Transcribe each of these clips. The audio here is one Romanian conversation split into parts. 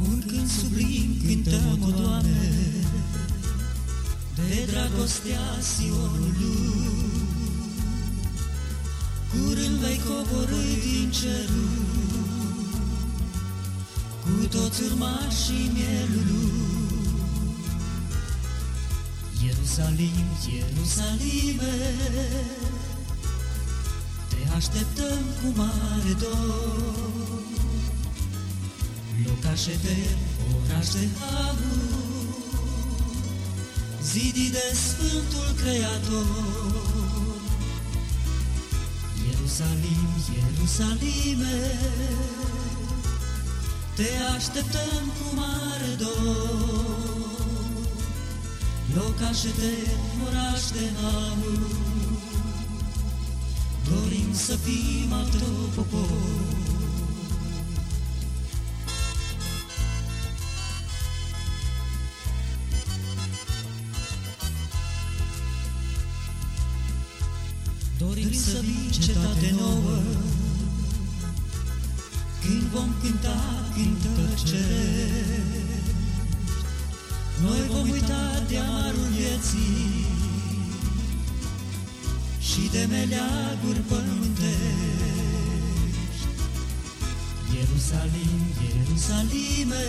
Un cânt sublim cântăm, o Doamne, De dragostea Sionului. Curând vei coborâi din cerul, Cu toți urmașii mielului. Ierusalim, Ierusalime, Te așteptăm cu mare dor, Locaș etern, oraș de harul, Zidii de Sfântul Creator. Ierusalim, Ierusalime, Te așteptăm cu mare dor, Locaș etern, oraș de harul, Dorim să fim al tău popor. Dorim să vii cetate nouă, Când vom cânta cântări cerești. Noi vom uita de amarul vieții Și de meleaguri pământești. Ierusalim, Ierusalime,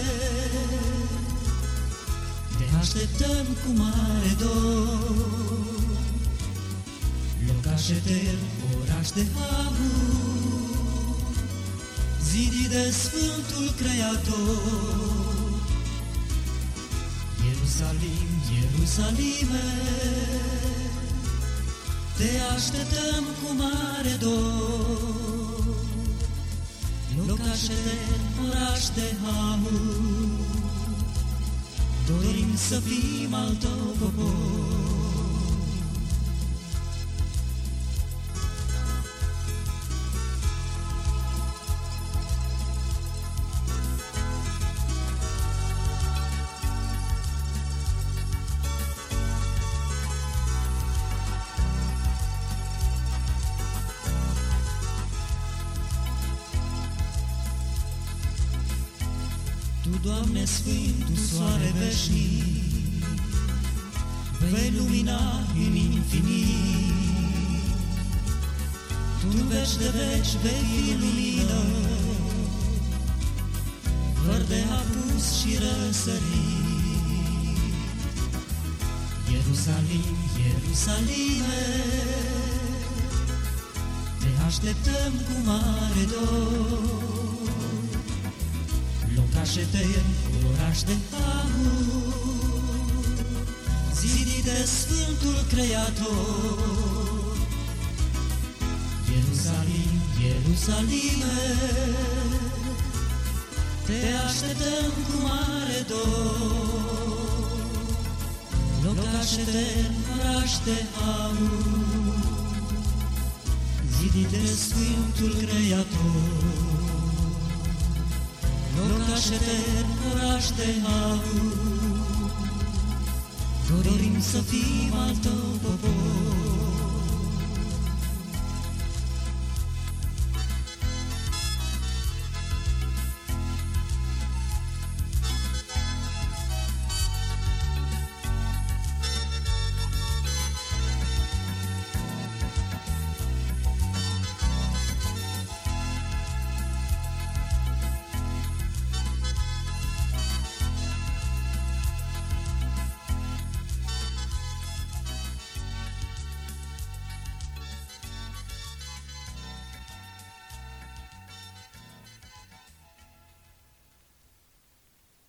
Te așteptăm cu mare dor, Locaș etern, oraș de harul, Zidii de Sfântul Creator. Ierusalim, Ierusalime, Te așteptăm cu mare dor, Locaș etern, oraș de harul, Dorim să fim al tău popor. Tu, Doamne Sfântul Soare veșnic, Vei lumina în infinit. Tu în veci de veci vei fi lumină, Fără de apus și răsărit. Ierusalim, Ierusalime, Te așteptăm cu mare dor, Locaș etern, oraș de harul, Zidii de Sfântul Creator. Ierusalim, Ierusalime, Te așteptăm cu mare dor, Locaș etern, oraș de harul, Zidii de Sfântul Creator. Locaș etern, oraș de harul, Dorim să fim al tău popor.